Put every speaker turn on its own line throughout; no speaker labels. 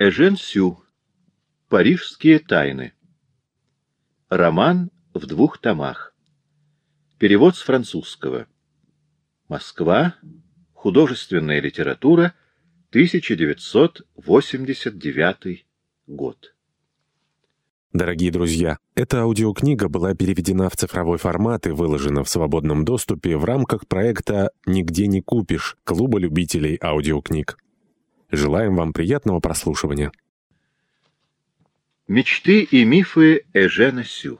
Эжен Сю. Парижские тайны. Роман в двух томах. Перевод с французского. Москва. Художественная литература. 1989 год.
Дорогие друзья, эта аудиокнига была переведена в цифровой формат и выложена в свободном доступе в рамках проекта «Нигде не купишь» Клуба любителей аудиокниг. Желаем вам приятного прослушивания.
Мечты и мифы Эжена Сю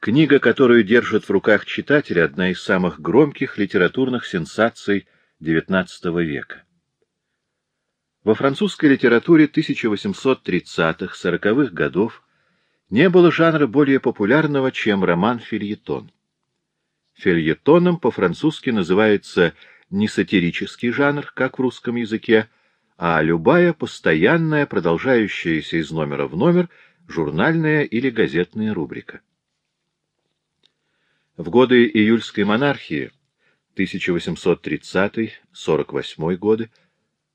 Книга, которую держит в руках читатель, одна из самых громких литературных сенсаций XIX века. Во французской литературе 1830-40-х годов не было жанра более популярного, чем роман-фильетон. Фильетоном по-французски называется не сатирический жанр, как в русском языке, а любая постоянная, продолжающаяся из номера в номер, журнальная или газетная рубрика. В годы июльской монархии 1830-48 годы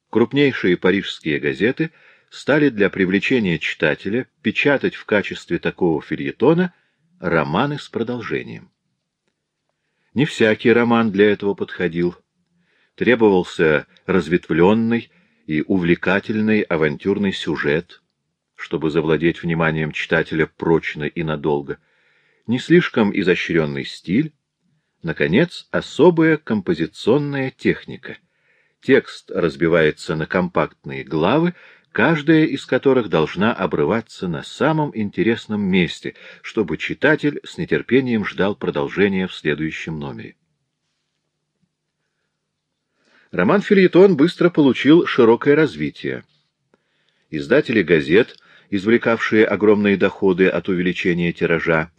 крупнейшие парижские газеты стали для привлечения читателя печатать в качестве такого фильетона романы с продолжением. Не всякий роман для этого подходил требовался разветвленный и увлекательный авантюрный сюжет, чтобы завладеть вниманием читателя прочно и надолго, не слишком изощренный стиль, наконец, особая композиционная техника. Текст разбивается на компактные главы, каждая из которых должна обрываться на самом интересном месте, чтобы читатель с нетерпением ждал продолжения в следующем номере. Роман-фильетон быстро получил широкое развитие. Издатели газет, извлекавшие огромные доходы от увеличения тиража,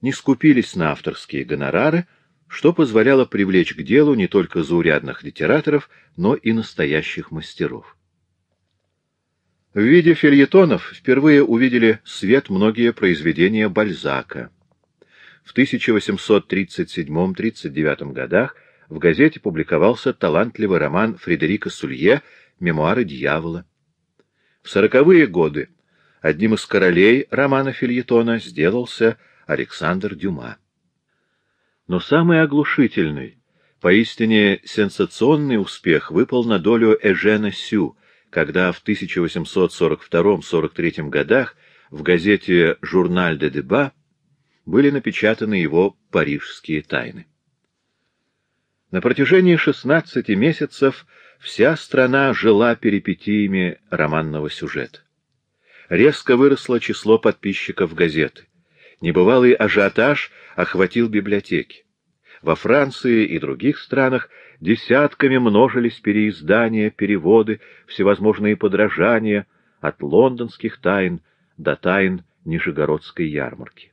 не скупились на авторские гонорары, что позволяло привлечь к делу не только заурядных литераторов, но и настоящих мастеров. В виде фильетонов впервые увидели свет многие произведения Бальзака. В 1837-39 годах в газете публиковался талантливый роман Фредерика Сулье «Мемуары дьявола». В сороковые годы одним из королей романа Фильетона сделался Александр Дюма. Но самый оглушительный, поистине сенсационный успех выпал на долю Эжена Сю, когда в 1842-43 годах в газете «Журналь де Деба» были напечатаны его «Парижские тайны». На протяжении 16 месяцев вся страна жила перипетиями романного сюжета. Резко выросло число подписчиков газеты. Небывалый ажиотаж охватил библиотеки. Во Франции и других странах десятками множились переиздания, переводы, всевозможные подражания от лондонских тайн до тайн Нижегородской ярмарки.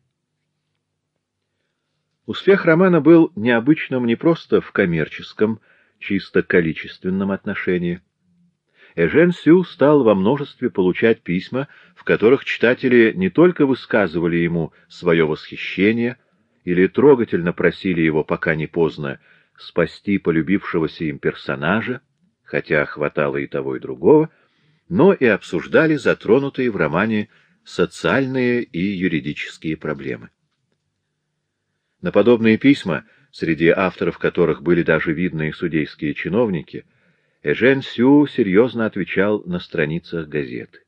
Успех романа был необычным не просто в коммерческом, чисто количественном отношении. Эжен Сю стал во множестве получать письма, в которых читатели не только высказывали ему свое восхищение или трогательно просили его, пока не поздно, спасти полюбившегося им персонажа, хотя хватало и того, и другого, но и обсуждали затронутые в романе социальные и юридические проблемы. На подобные письма, среди авторов которых были даже видные судейские чиновники, Эжен Сю серьезно отвечал на страницах газеты.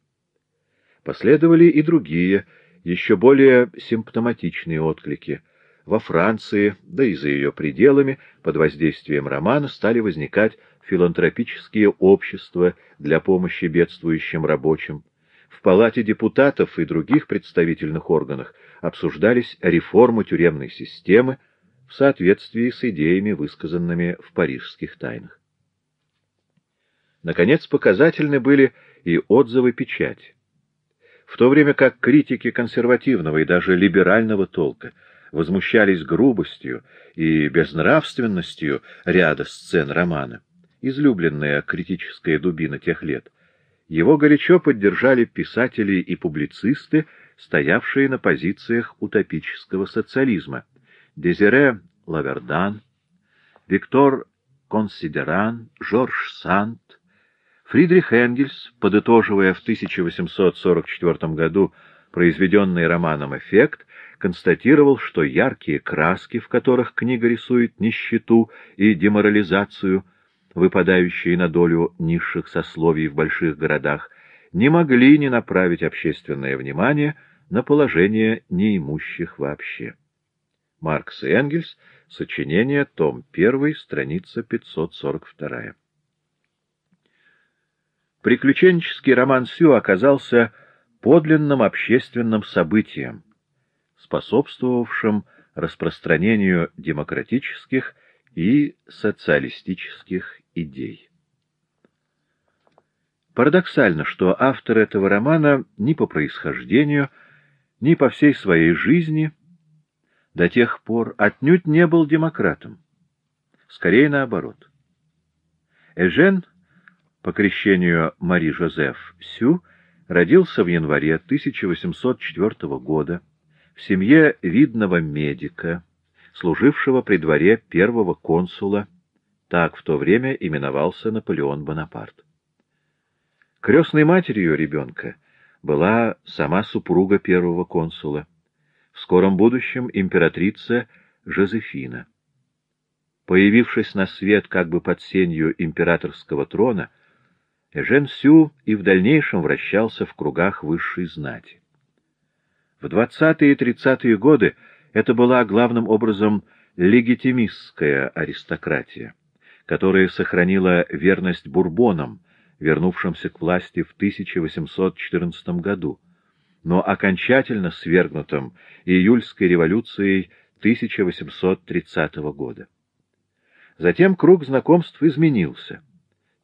Последовали и другие, еще более симптоматичные отклики. Во Франции, да и за ее пределами, под воздействием романа стали возникать филантропические общества для помощи бедствующим рабочим. В Палате депутатов и других представительных органах обсуждались реформы тюремной системы в соответствии с идеями, высказанными в парижских тайнах. Наконец, показательны были и отзывы печати. В то время как критики консервативного и даже либерального толка возмущались грубостью и безнравственностью ряда сцен романа, излюбленная критическая дубина тех лет, его горячо поддержали писатели и публицисты, стоявшие на позициях утопического социализма. Дезире Лавердан, Виктор Консидеран, Жорж Сант, Фридрих Энгельс, подытоживая в 1844 году произведенный романом «Эффект», констатировал, что яркие краски, в которых книга рисует нищету и деморализацию, выпадающие на долю низших сословий в больших городах, не могли не направить общественное внимание на положение неимущих вообще. Маркс и Энгельс, сочинение, том 1, страница 542. Приключенческий роман Сю оказался подлинным общественным событием, способствовавшим распространению демократических и социалистических идей. Парадоксально, что автор этого романа ни по происхождению, ни по всей своей жизни до тех пор отнюдь не был демократом. Скорее наоборот. Эжен, по крещению Мари Жозеф Сю, родился в январе 1804 года в семье видного медика, служившего при дворе первого консула, так в то время именовался Наполеон Бонапарт. Крестной матерью ребенка была сама супруга первого консула, в скором будущем императрица Жозефина. Появившись на свет как бы под сенью императорского трона, Эжен Сю и в дальнейшем вращался в кругах высшей знати. В 20-е и 30-е годы это была главным образом легитимистская аристократия, которая сохранила верность бурбонам, вернувшимся к власти в 1814 году, но окончательно свергнутым июльской революцией 1830 года. Затем круг знакомств изменился.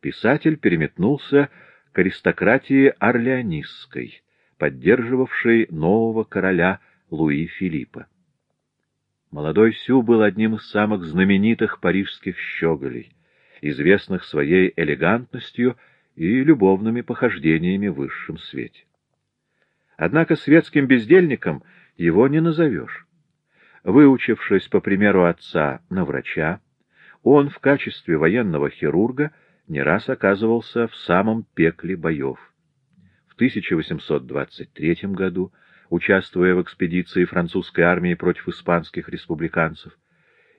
Писатель переметнулся к аристократии орлеонистской, поддерживавшей нового короля Луи Филиппа. Молодой Сю был одним из самых знаменитых парижских щеголей, известных своей элегантностью и любовными похождениями в высшем свете. Однако светским бездельником его не назовешь. Выучившись, по примеру отца, на врача, он в качестве военного хирурга не раз оказывался в самом пекле боев. В 1823 году, участвуя в экспедиции французской армии против испанских республиканцев,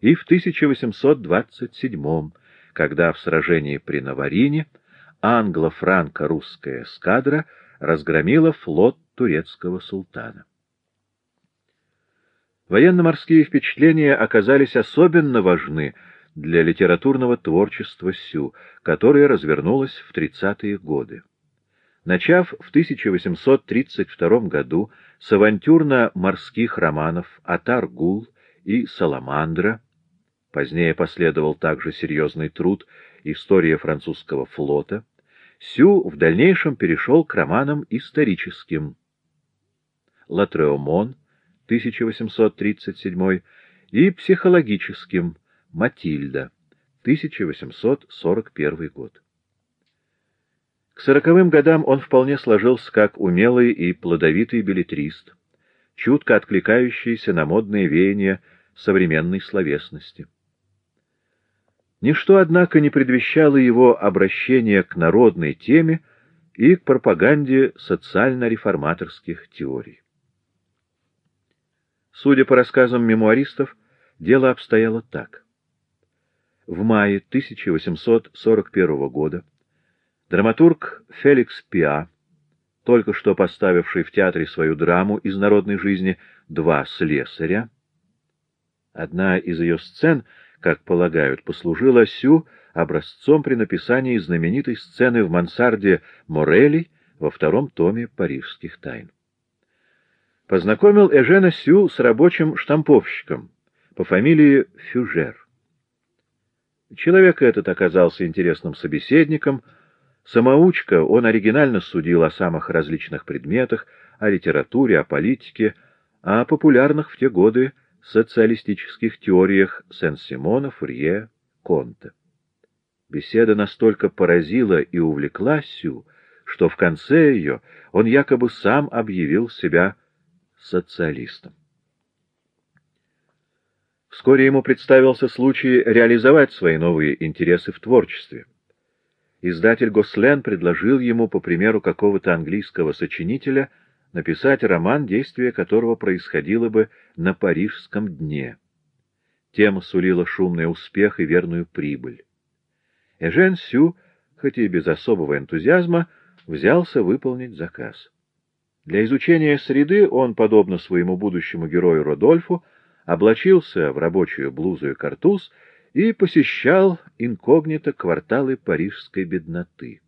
и в 1827 когда в сражении при Наварине англо-франко-русская эскадра разгромила флот турецкого султана. Военно-морские впечатления оказались особенно важны для литературного творчества Сю, которое развернулось в 30-е годы. Начав в 1832 году с авантюрно-морских романов «Атар-Гул» и «Саламандра», позднее последовал также серьезный труд «История французского флота», Сю в дальнейшем перешел к романам историческим. Латреомон, 1837, и психологическим Матильда, 1841 год. К сороковым годам он вполне сложился как умелый и плодовитый билетрист, чутко откликающийся на модные веяния современной словесности. Ничто, однако, не предвещало его обращения к народной теме и к пропаганде социально-реформаторских теорий. Судя по рассказам мемуаристов, дело обстояло так. В мае 1841 года драматург Феликс Пиа, только что поставивший в театре свою драму из народной жизни «Два слесаря», одна из ее сцен — как полагают, послужила Сю образцом при написании знаменитой сцены в мансарде Морелли во втором томе «Парижских тайн». Познакомил Эжена Сю с рабочим штамповщиком по фамилии Фюжер. Человек этот оказался интересным собеседником. Самоучка, он оригинально судил о самых различных предметах, о литературе, о политике, о популярных в те годы социалистических теориях Сен-Симона, Фурье, Конта. Беседа настолько поразила и увлекла Сю, что в конце ее он якобы сам объявил себя социалистом. Вскоре ему представился случай реализовать свои новые интересы в творчестве. Издатель Гослен предложил ему, по примеру какого-то английского сочинителя, написать роман, действие которого происходило бы на Парижском дне. Тема сулила шумный успех и верную прибыль. Эжен Сю, хоть и без особого энтузиазма, взялся выполнить заказ. Для изучения среды он, подобно своему будущему герою Родольфу, облачился в рабочую блузу и картуз и посещал инкогнито кварталы парижской бедноты.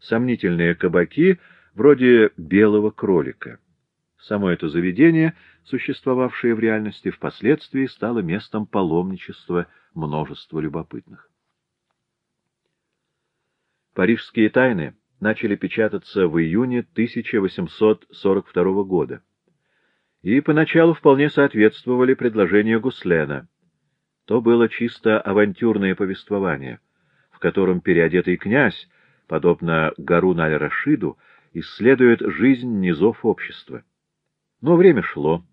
Сомнительные кабаки вроде «Белого кролика». Само это заведение, существовавшее в реальности, впоследствии стало местом паломничества множества любопытных. Парижские тайны начали печататься в июне 1842 года и поначалу вполне соответствовали предложению Гуслена — то было чисто авантюрное повествование, в котором переодетый князь, подобно Гарун аль-Рашиду, исследует жизнь низов общества. Но время шло.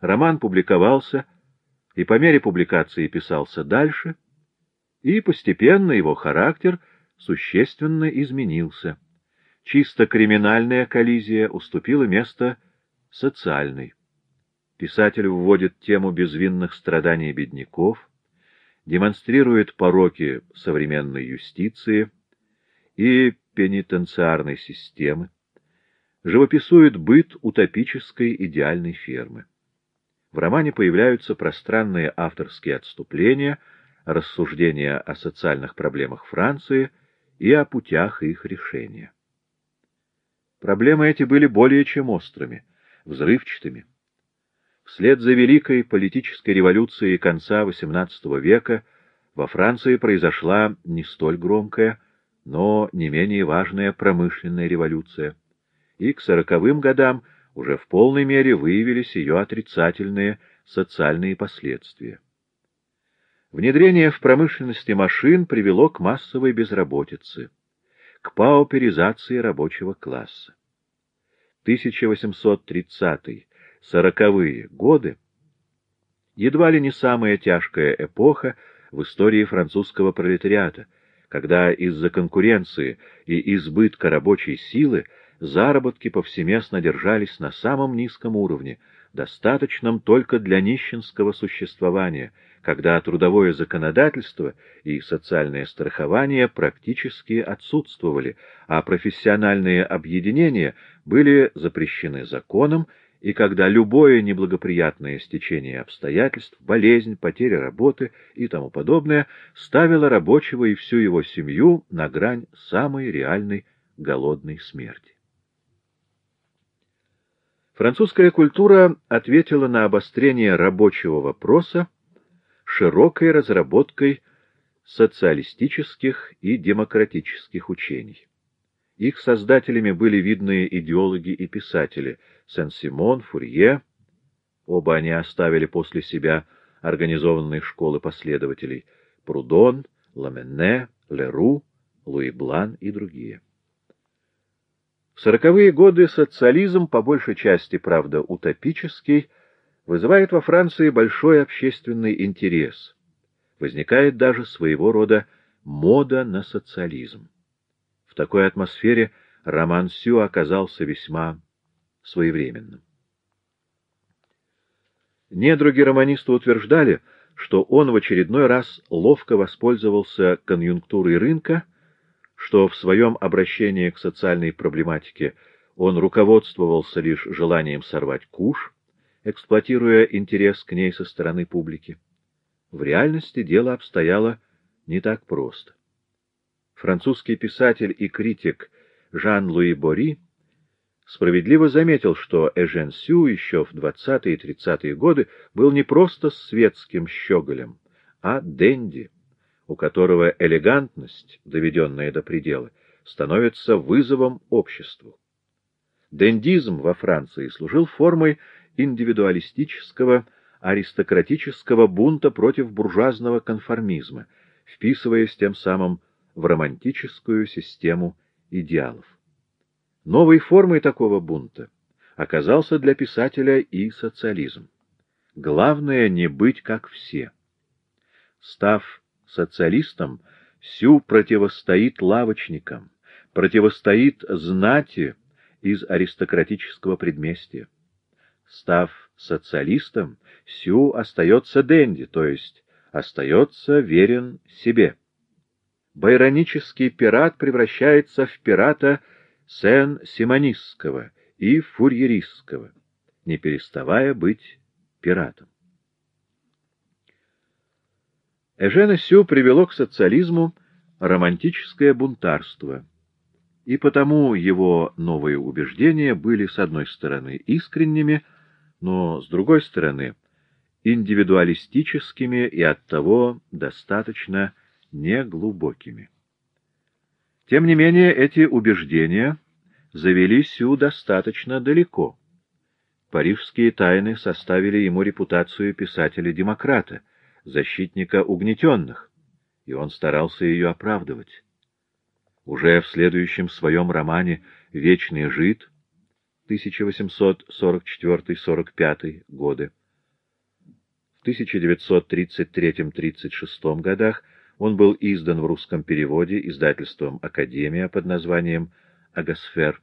Роман публиковался, и по мере публикации писался дальше, и постепенно его характер существенно изменился. Чисто криминальная коллизия уступила место социальной. Писатель вводит тему безвинных страданий бедняков, демонстрирует пороки современной юстиции и пенитенциарной системы, живописует быт утопической идеальной фермы. В романе появляются пространные авторские отступления, рассуждения о социальных проблемах Франции и о путях их решения. Проблемы эти были более чем острыми, взрывчатыми. Вслед за великой политической революцией конца XVIII века во Франции произошла не столь громкая, но не менее важная промышленная революция, и к сороковым годам уже в полной мере выявились ее отрицательные социальные последствия. Внедрение в промышленности машин привело к массовой безработице, к пауперизации рабочего класса. 1830 сороковые годы едва ли не самая тяжкая эпоха в истории французского пролетариата, когда из-за конкуренции и избытка рабочей силы заработки повсеместно держались на самом низком уровне, достаточном только для нищенского существования, когда трудовое законодательство и социальное страхование практически отсутствовали, а профессиональные объединения были запрещены законом и когда любое неблагоприятное стечение обстоятельств, болезнь, потеря работы и тому подобное ставило рабочего и всю его семью на грань самой реальной голодной смерти. Французская культура ответила на обострение рабочего вопроса широкой разработкой социалистических и демократических учений. Их создателями были видные идеологи и писатели Сен-Симон, Фурье. Оба они оставили после себя организованные школы последователей Прудон, Ламенне, Леру, Луи Блан и другие. В сороковые годы социализм, по большей части, правда, утопический, вызывает во Франции большой общественный интерес. Возникает даже своего рода мода на социализм такой атмосфере роман Сю оказался весьма своевременным. Недруги романиста утверждали, что он в очередной раз ловко воспользовался конъюнктурой рынка, что в своем обращении к социальной проблематике он руководствовался лишь желанием сорвать куш, эксплуатируя интерес к ней со стороны публики. В реальности дело обстояло не так просто. Французский писатель и критик Жан-Луи Бори справедливо заметил, что Эжен Сю еще в 20-е и 30-е годы был не просто светским щеголем, а денди, у которого элегантность, доведенная до предела, становится вызовом обществу. Дендизм во Франции служил формой индивидуалистического аристократического бунта против буржуазного конформизма, вписываясь тем самым в романтическую систему идеалов. Новой формой такого бунта оказался для писателя и социализм. Главное — не быть как все. Став социалистом, Сю противостоит лавочникам, противостоит знати из аристократического предместья. Став социалистом, Сю остается денди, то есть остается верен себе. Байронический пират превращается в пирата Сен-Симонистского и Фурьеристского, не переставая быть пиратом. Эжена Сю привело к социализму романтическое бунтарство, и потому его новые убеждения были, с одной стороны, искренними, но, с другой стороны, индивидуалистическими и оттого достаточно неглубокими. Тем не менее, эти убеждения завели Сю достаточно далеко. Парижские тайны составили ему репутацию писателя-демократа, защитника угнетенных, и он старался ее оправдывать. Уже в следующем своем романе «Вечный жид» 1844-45 годы, в 1933-36 годах он был издан в русском переводе издательством «Академия» под названием «Агосфер».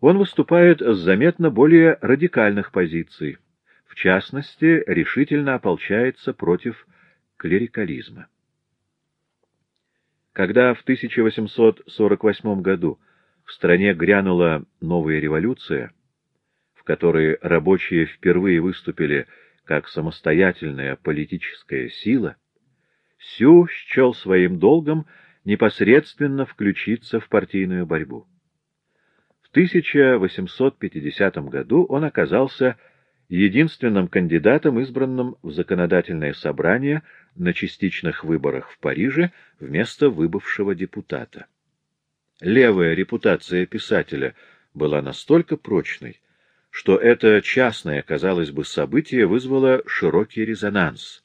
Он выступает с заметно более радикальных позиций, в частности, решительно ополчается против клерикализма. Когда в 1848 году в стране грянула новая революция, в которой рабочие впервые выступили как самостоятельная политическая сила, Сю счел своим долгом непосредственно включиться в партийную борьбу. В 1850 году он оказался единственным кандидатом, избранным в законодательное собрание на частичных выборах в Париже вместо выбывшего депутата. Левая репутация писателя была настолько прочной, что это частное, казалось бы, событие вызвало широкий резонанс.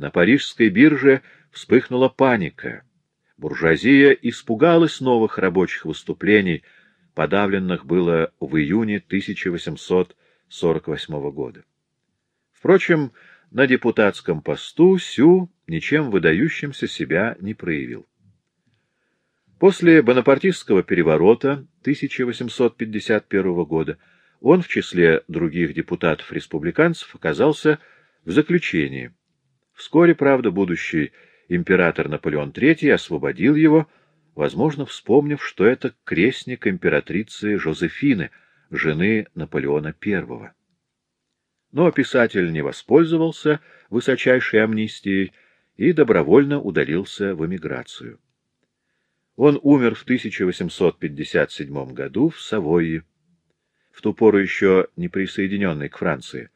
На парижской бирже вспыхнула паника. Буржуазия испугалась новых рабочих выступлений, подавленных было в июне 1800 1948 года. Впрочем, на депутатском посту Сю ничем выдающимся себя не проявил. После бонапартистского переворота 1851 года он в числе других депутатов-республиканцев оказался в заключении. Вскоре, правда, будущий император Наполеон III освободил его, возможно, вспомнив, что это крестник императрицы Жозефины — жены Наполеона I. Но писатель не воспользовался высочайшей амнистией и добровольно удалился в эмиграцию. Он умер в 1857 году в Савойи, в ту пору еще не присоединенной к Франции,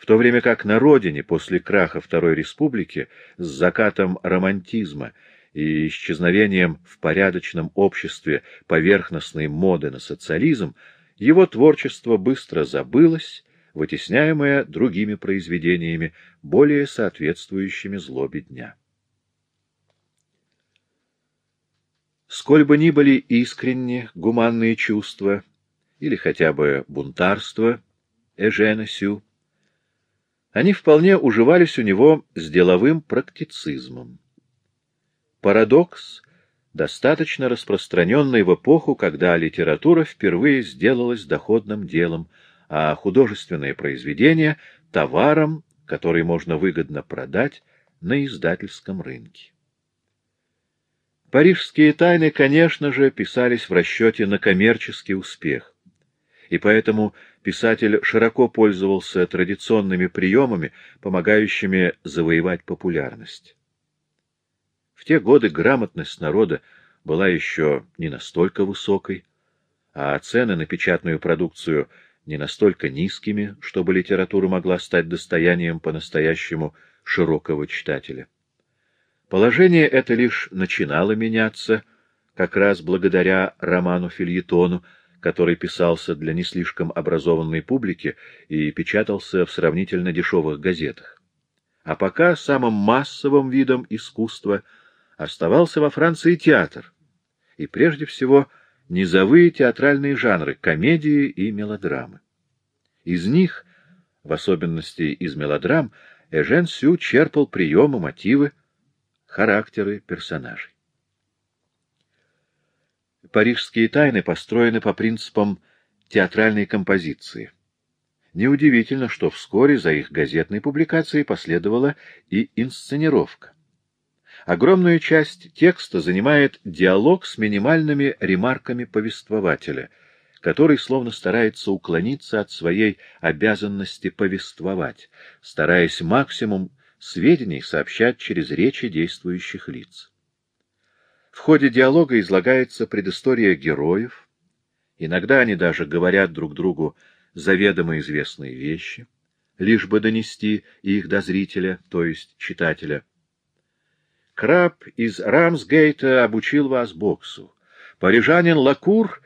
в то время как на родине после краха Второй Республики с закатом романтизма и исчезновением в порядочном обществе поверхностной моды на социализм его творчество быстро забылось, вытесняемое другими произведениями, более соответствующими злобе дня. Сколь бы ни были искренни гуманные чувства или хотя бы бунтарство Эжена Сю, они вполне уживались у него с деловым практицизмом. Парадокс достаточно распространенной в эпоху, когда литература впервые сделалась доходным делом, а художественные произведения — товаром, который можно выгодно продать на издательском рынке. Парижские тайны, конечно же, писались в расчете на коммерческий успех, и поэтому писатель широко пользовался традиционными приемами, помогающими завоевать популярность. В те годы грамотность народа была еще не настолько высокой, а цены на печатную продукцию не настолько низкими, чтобы литература могла стать достоянием по-настоящему широкого читателя. Положение это лишь начинало меняться, как раз благодаря роману-фильетону, который писался для не слишком образованной публики и печатался в сравнительно дешевых газетах. А пока самым массовым видом искусства — оставался во Франции театр, и прежде всего низовые театральные жанры — комедии и мелодрамы. Из них, в особенности из мелодрам, Эжен Сю черпал приемы, мотивы, характеры персонажей. Парижские тайны построены по принципам театральной композиции. Неудивительно, что вскоре за их газетной публикацией последовала и инсценировка. Огромную часть текста занимает диалог с минимальными ремарками повествователя, который словно старается уклониться от своей обязанности повествовать, стараясь максимум сведений сообщать через речи действующих лиц. В ходе диалога излагается предыстория героев, иногда они даже говорят друг другу заведомо известные вещи, лишь бы донести их до зрителя, то есть читателя, Краб из Рамсгейта обучил вас боксу. Парижанин Лакур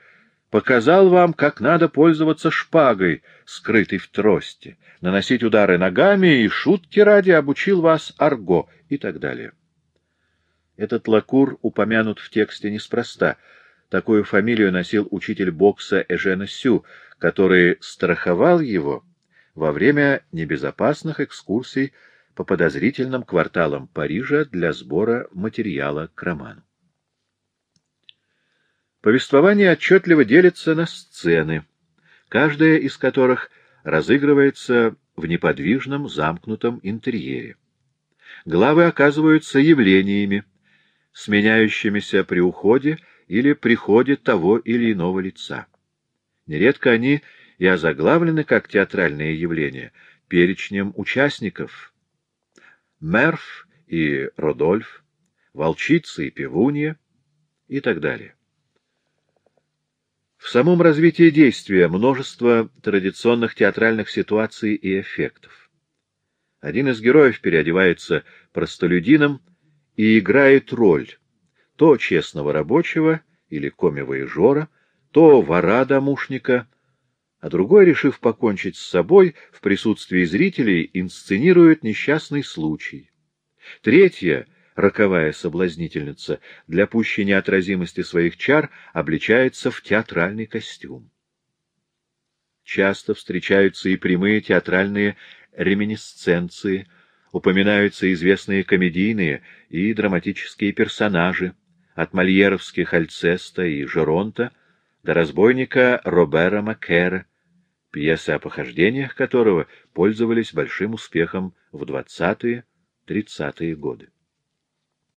показал вам, как надо пользоваться шпагой, скрытой в трости, наносить удары ногами и шутки ради обучил вас арго и так далее. Этот Лакур упомянут в тексте неспроста. Такую фамилию носил учитель бокса Эжена Сю, который страховал его во время небезопасных экскурсий по подозрительным кварталам Парижа для сбора материала к роману. Повествование отчетливо делится на сцены, каждая из которых разыгрывается в неподвижном замкнутом интерьере. Главы оказываются явлениями, сменяющимися при уходе или приходе того или иного лица. Нередко они и озаглавлены как театральные явления перечнем участников, Мерф и Родольф, Волчица и Певунья и так далее. В самом развитии действия множество традиционных театральных ситуаций и эффектов. Один из героев переодевается простолюдином и играет роль то честного рабочего или коми-воежора, то вора-домушника, а другой, решив покончить с собой, в присутствии зрителей инсценирует несчастный случай. Третья, роковая соблазнительница, для пущей неотразимости своих чар обличается в театральный костюм. Часто встречаются и прямые театральные реминисценции, упоминаются известные комедийные и драматические персонажи, от мольеровских Альцеста и Жеронта до разбойника Робера Маккера, пьесы о похождениях которого пользовались большим успехом в 20-30-е годы.